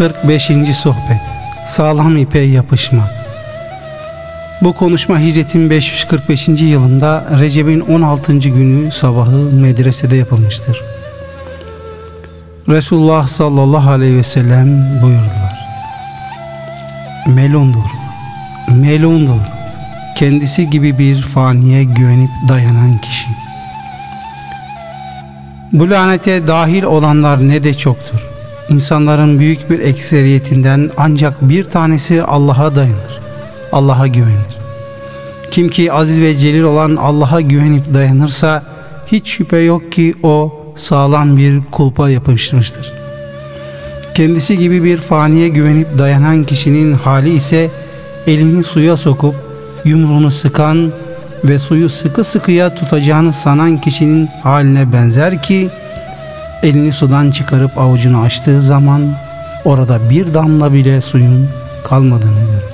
45. Sohbet Sağlam ipe yapışmak Bu konuşma hicretin 545. yılında Recep'in 16. günü sabahı medresede yapılmıştır. Resulullah sallallahu aleyhi ve sellem buyurdular. Melundur, melundur, kendisi gibi bir faniye güvenip dayanan kişi. Bu lanete dahil olanlar ne de çoktur. İnsanların büyük bir ekseriyetinden ancak bir tanesi Allah'a dayanır. Allah'a güvenir. Kim ki aziz ve celil olan Allah'a güvenip dayanırsa hiç şüphe yok ki o sağlam bir kulpa yapışmıştır. Kendisi gibi bir faniye güvenip dayanan kişinin hali ise elini suya sokup yumruğunu sıkan ve suyu sıkı sıkıya tutacağını sanan kişinin haline benzer ki elini sudan çıkarıp avucunu açtığı zaman orada bir damla bile suyun kalmadığını görür.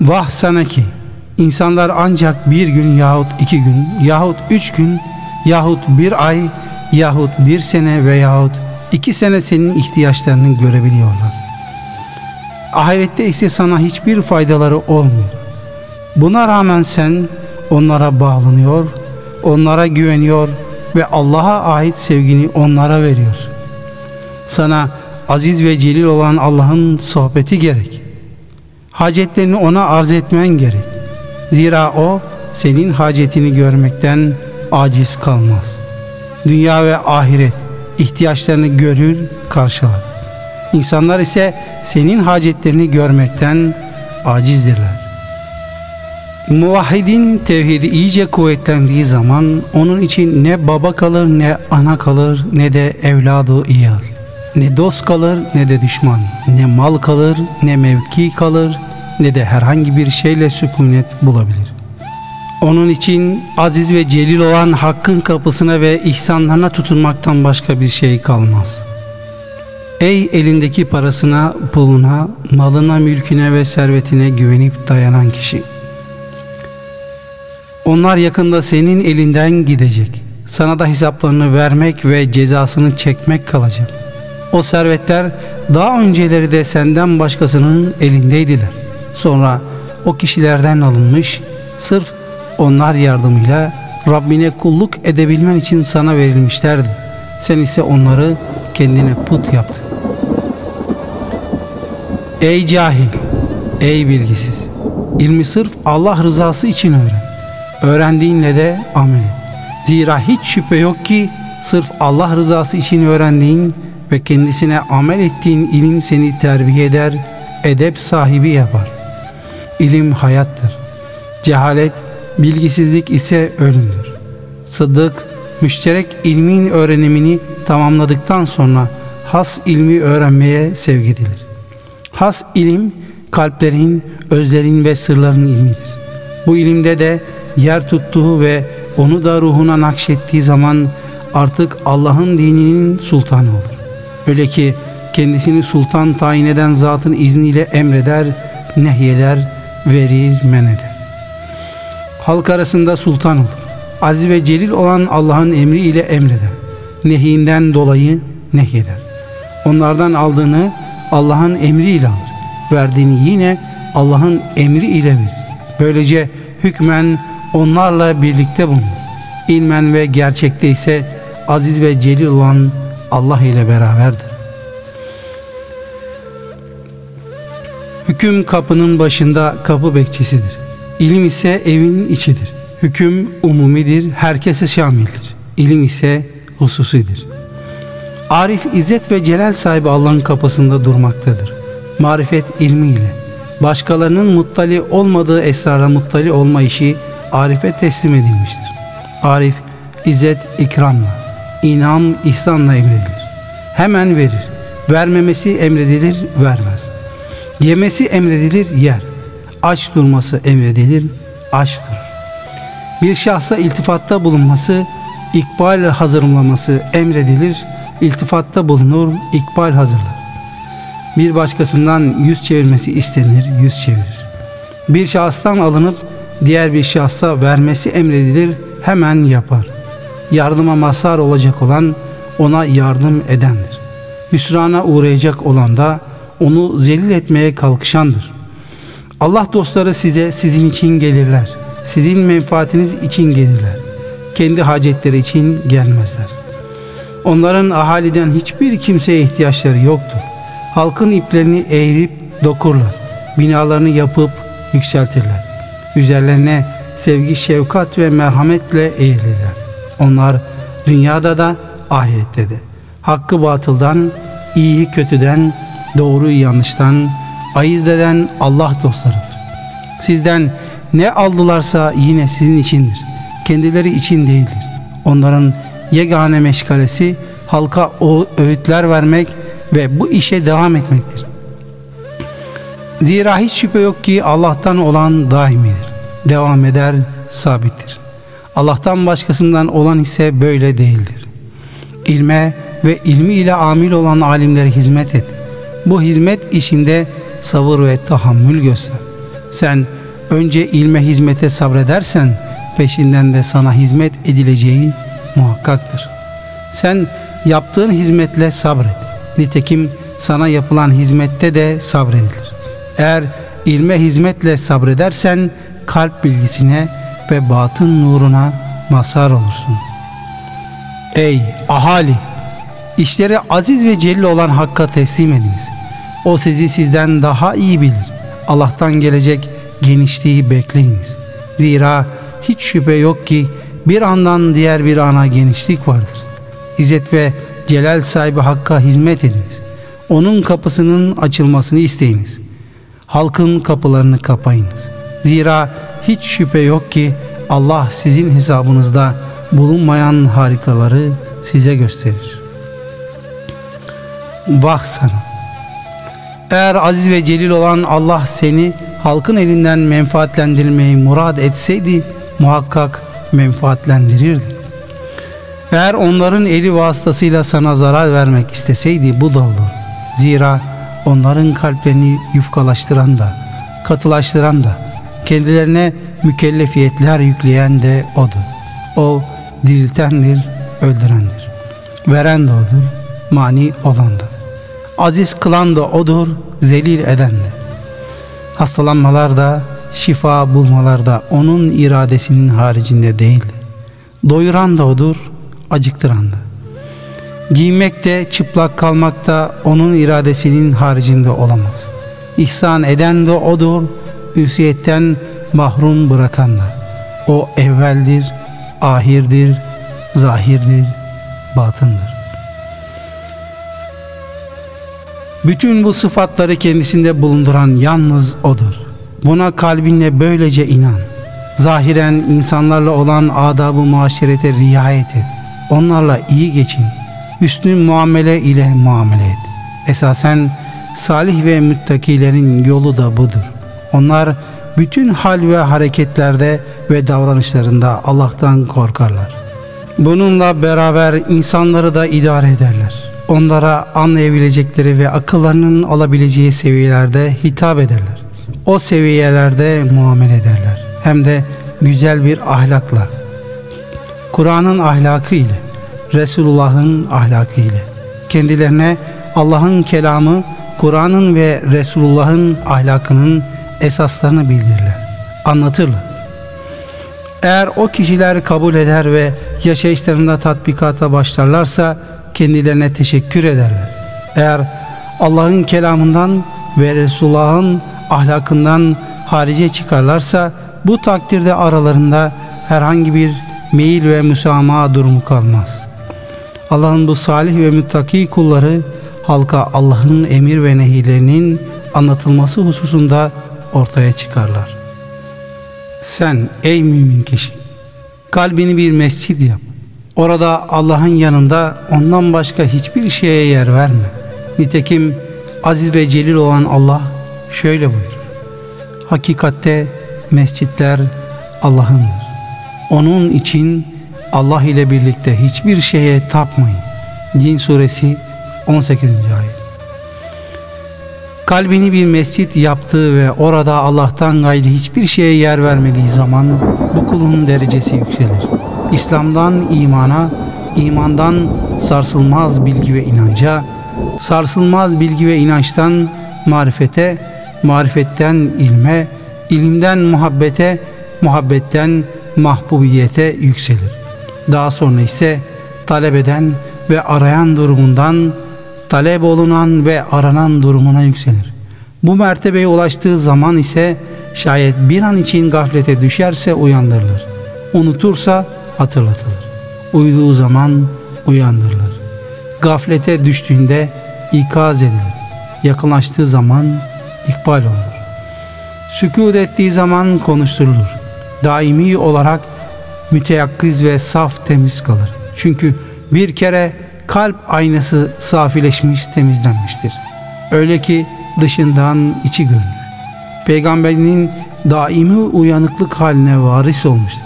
Vah sana ki insanlar ancak bir gün yahut iki gün yahut üç gün yahut bir ay yahut bir sene veyahut iki sene senin ihtiyaçlarını görebiliyorlar. Ahirette ise sana hiçbir faydaları olmuyor. Buna rağmen sen onlara bağlanıyor, onlara güveniyor ve Allah'a ait sevgini onlara veriyorsun. Sana aziz ve celil olan Allah'ın sohbeti gerek. Hacetlerini ona arz etmen gerek. Zira o senin hacetini görmekten aciz kalmaz. Dünya ve ahiret ihtiyaçlarını görür, karşılar. İnsanlar ise senin hacetlerini görmekten acizdirler. Muvahhidin tevhidi iyice kuvvetlendiği zaman onun için ne baba kalır ne ana kalır ne de evladı iyal. Ne dost kalır ne de düşman. Ne mal kalır ne mevki kalır ne de herhangi bir şeyle sükunet bulabilir. Onun için aziz ve celil olan hakkın kapısına ve ihsanlarına tutunmaktan başka bir şey kalmaz. Ey elindeki parasına, puluna, malına, mülküne ve servetine güvenip dayanan kişi! Onlar yakında senin elinden gidecek. Sana da hesaplarını vermek ve cezasını çekmek kalacak. O servetler daha önceleri de senden başkasının elindeydiler. Sonra o kişilerden alınmış, sırf onlar yardımıyla Rabbine kulluk edebilmen için sana verilmişlerdi. Sen ise onları kendine put yaptın. Ey cahil, ey bilgisiz, ilmi sırf Allah rızası için öğren. Öğrendiğinle de amel et. Zira hiç şüphe yok ki sırf Allah rızası için öğrendiğin ve kendisine amel ettiğin ilim seni terbiye eder, edep sahibi yapar. İlim hayattır. Cehalet, bilgisizlik ise ölümdür. Sıddık, müşterek ilmin öğrenimini tamamladıktan sonra has ilmi öğrenmeye sevk edilir. Has ilim, kalplerin, özlerin ve sırların ilmidir. Bu ilimde de yer tuttuğu ve onu da ruhuna nakşettiği zaman artık Allah'ın dininin sultanı olur. Öyle ki kendisini sultan tayin eden zatın izniyle emreder, nehyeder, verir, men eder. Halk arasında sultan olur. Aziz ve celil olan Allah'ın emriyle emreder. Nehinden dolayı nehyeder. Onlardan aldığını Allah'ın emriyle alır. Verdiğini yine Allah'ın emri ile verir. Böylece hükmen onlarla birlikte bulunur. İlmen ve gerçekte ise aziz ve celil olan Allah ile beraberdir. Hüküm kapının başında kapı bekçisidir. İlim ise evin içidir. Hüküm umumidir, herkese şamildir. İlim ise hususidir. Arif izzet ve celal sahibi Allah'ın kapısında durmaktadır. Marifet ilmiyle, başkalarının muttali olmadığı esrara muttali olma işi Arif'e teslim edilmiştir. Arif, izzet ikramla, inam ihsanla emredilir. Hemen verir. Vermemesi emredilir, vermez. Yemesi emredilir, yer. Aç durması emredilir, aç durur. Bir şahsa iltifatta bulunması, ikbal hazırlaması emredilir, iltifatta bulunur, ikbal hazırlar. Bir başkasından yüz çevirmesi istenir, yüz çevirir. Bir şahıstan alınıp diğer bir şahsa vermesi emredilir, hemen yapar. Yardıma mazhar olacak olan ona yardım edendir. Hüsrana uğrayacak olan da onu zelil etmeye kalkışandır. Allah dostları size sizin için gelirler. Sizin menfaatiniz için gelirler. Kendi hacetleri için gelmezler. Onların ahaliden hiçbir kimseye ihtiyaçları yoktur. Halkın iplerini eğirip dokurlar. Binalarını yapıp yükseltirler. Üzerlerine sevgi, şefkat ve merhametle eğilirler. Onlar dünyada da ahirette de. Hakkı batıldan, iyiyi kötüden, doğruyu yanlıştan ayırt eden Allah dostlarıdır. Sizden ne aldılarsa yine sizin içindir. Kendileri için değildir. Onların yegane meşgalesi halka o öğütler vermek ve bu işe devam etmektir. Zira hiç şüphe yok ki Allah'tan olan daimidir. Devam eder, sabittir. Allah'tan başkasından olan ise böyle değildir. İlme ve ilmi ile amil olan alimlere hizmet et. Bu hizmet işinde sabır ve tahammül göster. Sen önce ilme hizmete sabredersen peşinden de sana hizmet edileceği muhakkaktır. Sen yaptığın hizmetle sabret. Nitekim sana yapılan hizmette de sabredilir. Eğer ilme hizmetle sabredersen kalp bilgisine ve batın nuruna mazhar olursun. Ey ahali! İşleri aziz ve celil olan Hakk'a teslim ediniz. O sizi sizden daha iyi bilir. Allah'tan gelecek genişliği bekleyiniz. Zira hiç şüphe yok ki bir andan diğer bir ana genişlik vardır. İzzet ve celal sahibi Hakk'a hizmet ediniz. Onun kapısının açılmasını isteyiniz. Halkın kapılarını kapayınız. Zira hiç şüphe yok ki Allah sizin hesabınızda bulunmayan harikaları size gösterir. Vah sana! Eğer aziz ve celil olan Allah seni halkın elinden menfaatlendirmeyi murad etseydi muhakkak menfaatlendirirdi. Eğer onların eli vasıtasıyla sana zarar vermek isteseydi bu da olur. Zira onların kalplerini yufkalaştıran da, katılaştıran da, kendilerine mükellefiyetler yükleyen de O'dur. O diriltendir, öldürendir. Veren de O'dur, mani olan da. Aziz kılan da O'dur, zelil eden de. Hastalanmalar da, şifa bulmalar da O'nun iradesinin haricinde değildir. Doyuran da O'dur, acıktıran da. Giymek de çıplak kalmak da O'nun iradesinin haricinde olamaz. İhsan eden de O'dur, üsiyetten mahrum bırakan da. O evveldir, ahirdir, zahirdir, batındır. Bütün bu sıfatları kendisinde bulunduran yalnız O'dur. Buna kalbinle böylece inan. Zahiren insanlarla olan adabı muaşerete riayet et. Onlarla iyi geçin. Hüsnü muamele ile muamele et. Esasen salih ve müttakilerin yolu da budur. Onlar bütün hal ve hareketlerde ve davranışlarında Allah'tan korkarlar. Bununla beraber insanları da idare ederler. Onlara anlayabilecekleri ve akıllarının alabileceği seviyelerde hitap ederler. O seviyelerde muamele ederler. Hem de güzel bir ahlakla. Kur'an'ın ahlakı ile, Resulullah'ın ahlakı ile. Kendilerine Allah'ın kelamı, Kur'an'ın ve Resulullah'ın ahlakının esaslarını bildirirler, anlatırlar. Eğer o kişiler kabul eder ve yaşayışlarında tatbikata başlarlarsa kendilerine teşekkür ederler. Eğer Allah'ın kelamından ve Resulullah'ın ahlakından harice çıkarlarsa bu takdirde aralarında herhangi bir meyil ve müsamaha durumu kalmaz. Allah'ın bu salih ve müttaki kulları halka Allah'ın emir ve nehilerinin anlatılması hususunda ortaya çıkarlar. Sen ey mümin kişi kalbini bir mescid yap. Orada Allah'ın yanında ondan başka hiçbir şeye yer verme. Nitekim aziz ve celil olan Allah şöyle buyurur. Hakikatte mescitler Allah'ındır. Onun için Allah ile birlikte hiçbir şeye tapmayın. Cin suresi 18. ayet kalbini bir mescit yaptığı ve orada Allah'tan gayri hiçbir şeye yer vermediği zaman bu kulun derecesi yükselir. İslam'dan imana, imandan sarsılmaz bilgi ve inanca, sarsılmaz bilgi ve inançtan marifete, marifetten ilme, ilimden muhabbete, muhabbetten mahbubiyete yükselir. Daha sonra ise talep eden ve arayan durumundan talep olunan ve aranan durumuna yükselir. Bu mertebeye ulaştığı zaman ise şayet bir an için gaflete düşerse uyandırılır. Unutursa hatırlatılır. Uyuduğu zaman uyandırılır. Gaflete düştüğünde ikaz edilir. Yakınlaştığı zaman ikbal olur. Sükut ettiği zaman konuşturulur. Daimi olarak müteyakkız ve saf temiz kalır. Çünkü bir kere kalp aynası safileşmiş temizlenmiştir. Öyle ki dışından içi görünür. Peygamberinin daimi uyanıklık haline varis olmuştur.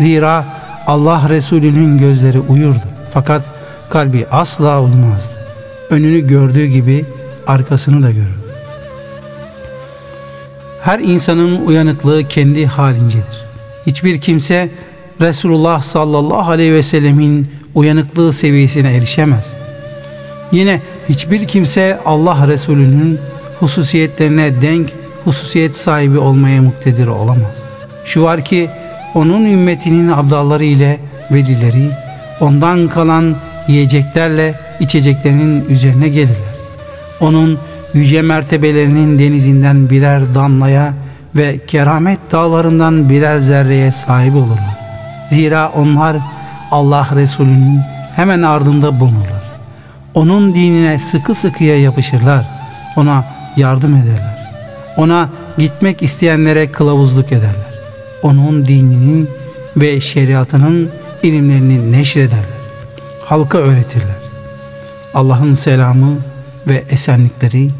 Zira Allah Resulü'nün gözleri uyurdu. Fakat kalbi asla uyumazdı. Önünü gördüğü gibi arkasını da görürdü. Her insanın uyanıklığı kendi halincedir. Hiçbir kimse Resulullah sallallahu aleyhi ve sellemin uyanıklığı seviyesine erişemez. Yine hiçbir kimse Allah Resulü'nün hususiyetlerine denk hususiyet sahibi olmaya muktedir olamaz. Şu var ki onun ümmetinin abdalları ile velileri ondan kalan yiyeceklerle içeceklerinin üzerine gelirler. Onun yüce mertebelerinin denizinden birer damlaya ve keramet dağlarından birer zerreye sahip olurlar. Zira onlar Allah Resulü'nün hemen ardında bulunurlar. Onun dinine sıkı sıkıya yapışırlar. Ona yardım ederler. Ona gitmek isteyenlere kılavuzluk ederler. Onun dininin ve şeriatının ilimlerini neşrederler. Halka öğretirler. Allah'ın selamı ve esenlikleri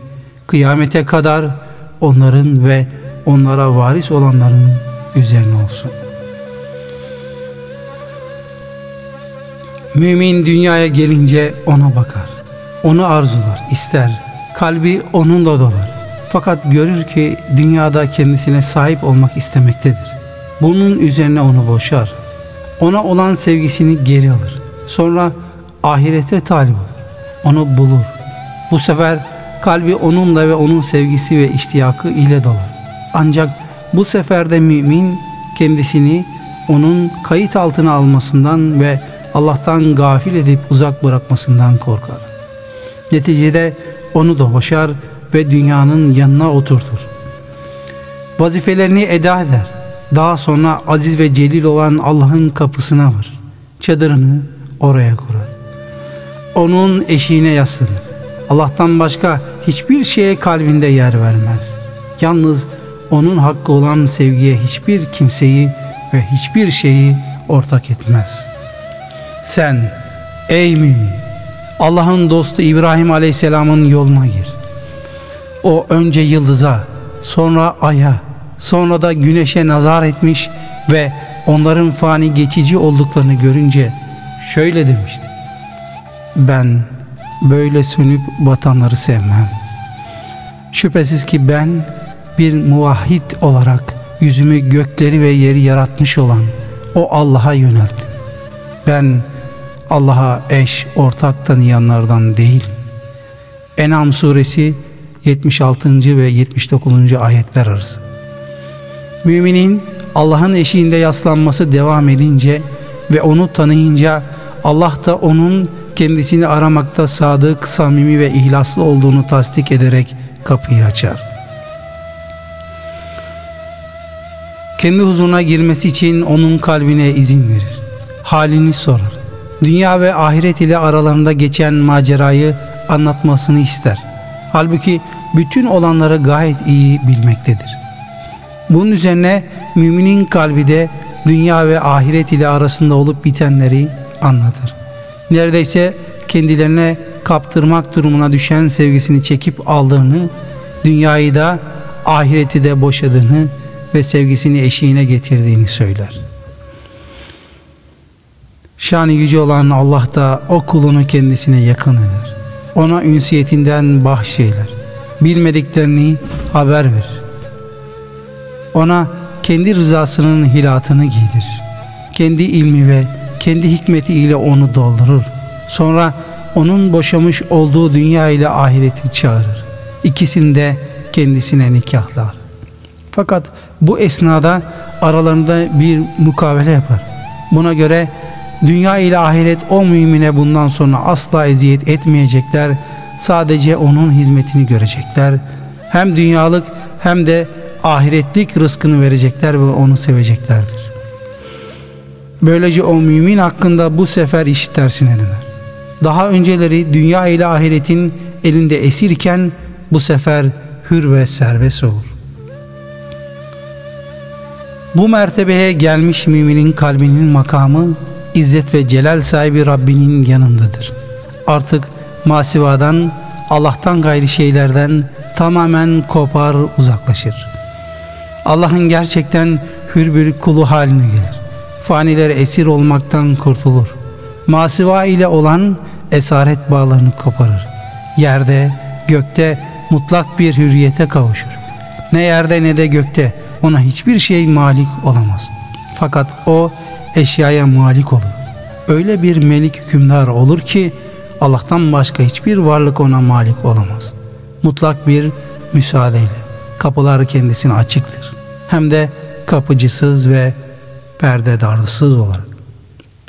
kıyamete kadar onların ve onlara varis olanların üzerine olsun. Mümin dünyaya gelince ona bakar. Onu arzular, ister. Kalbi onunla dolar. Fakat görür ki dünyada kendisine sahip olmak istemektedir. Bunun üzerine onu boşar. Ona olan sevgisini geri alır. Sonra ahirete talip olur. Onu bulur. Bu sefer kalbi onunla ve onun sevgisi ve iştiyakı ile dolar. Ancak bu sefer de mümin kendisini onun kayıt altına almasından ve Allah'tan gafil edip uzak bırakmasından korkar. Neticede onu da boşar ve dünyanın yanına oturtur. Vazifelerini eda eder. Daha sonra aziz ve celil olan Allah'ın kapısına var. Çadırını oraya kurar. Onun eşiğine yaslanır. Allah'tan başka hiçbir şeye kalbinde yer vermez. Yalnız onun hakkı olan sevgiye hiçbir kimseyi ve hiçbir şeyi ortak etmez. Sen ey mümin Allah'ın dostu İbrahim Aleyhisselam'ın yoluna gir. O önce yıldıza, sonra aya, sonra da güneşe nazar etmiş ve onların fani geçici olduklarını görünce şöyle demişti. Ben böyle sönüp batanları sevmem. Şüphesiz ki ben bir muvahhid olarak yüzümü gökleri ve yeri yaratmış olan o Allah'a yönelttim. Ben Allah'a eş, ortak tanıyanlardan değilim. Enam suresi 76. ve 79. ayetler arası. Müminin Allah'ın eşiğinde yaslanması devam edince ve onu tanıyınca Allah da onun kendisini aramakta sadık, samimi ve ihlaslı olduğunu tasdik ederek kapıyı açar. Kendi huzuruna girmesi için onun kalbine izin verir. Halini sorar. Dünya ve ahiret ile aralarında geçen macerayı anlatmasını ister. Halbuki bütün olanları gayet iyi bilmektedir. Bunun üzerine müminin kalbi de dünya ve ahiret ile arasında olup bitenleri anlatır. Neredeyse kendilerine kaptırmak durumuna düşen sevgisini çekip aldığını, dünyayı da ahireti de boşadığını ve sevgisini eşiğine getirdiğini söyler. Şanı yüce olan Allah da o kulunu kendisine yakın eder. Ona ünsiyetinden bahşeyler. Bilmediklerini haber verir. Ona kendi rızasının hilatını giydirir. Kendi ilmi ve kendi hikmeti ile onu doldurur. Sonra onun boşamış olduğu dünya ile ahireti çağırır. İkisini de kendisine nikahlar. Fakat bu esnada aralarında bir mukavele yapar. Buna göre dünya ile ahiret o mümine bundan sonra asla eziyet etmeyecekler. Sadece onun hizmetini görecekler. Hem dünyalık hem de ahiretlik rızkını verecekler ve onu seveceklerdir. Böylece o mümin hakkında bu sefer iş tersine döner. Daha önceleri dünya ile ahiretin elinde esirken bu sefer hür ve serbest olur. Bu mertebeye gelmiş müminin kalbinin makamı İzzet ve celal sahibi Rabbinin yanındadır. Artık masivadan, Allah'tan gayri şeylerden tamamen kopar uzaklaşır. Allah'ın gerçekten hür bir kulu haline gelir. Faniler esir olmaktan kurtulur. Masiva ile olan esaret bağlarını koparır. Yerde, gökte mutlak bir hürriyete kavuşur. Ne yerde ne de gökte ona hiçbir şey malik olamaz. Fakat o eşyaya malik olur. Öyle bir melik hükümdar olur ki Allah'tan başka hiçbir varlık ona malik olamaz. Mutlak bir müsaadeyle kapılar kendisine açıktır. Hem de kapıcısız ve perdedarsız olarak.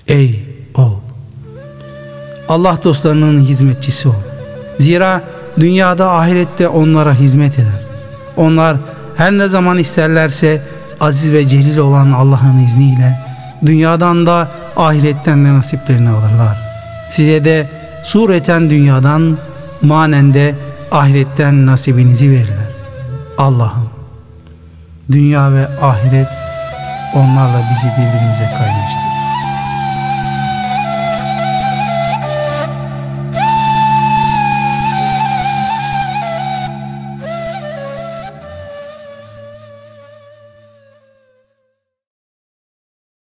Ey oğul! Allah dostlarının hizmetçisi ol. Zira dünyada ahirette onlara hizmet eder. Onlar her ne zaman isterlerse aziz ve celil olan Allah'ın izniyle dünyadan da ahiretten de nasiplerini alırlar. Size de sureten dünyadan manen de ahiretten nasibinizi verirler. Allah'ım dünya ve ahiret onlarla bizi birbirimize kaynaştır.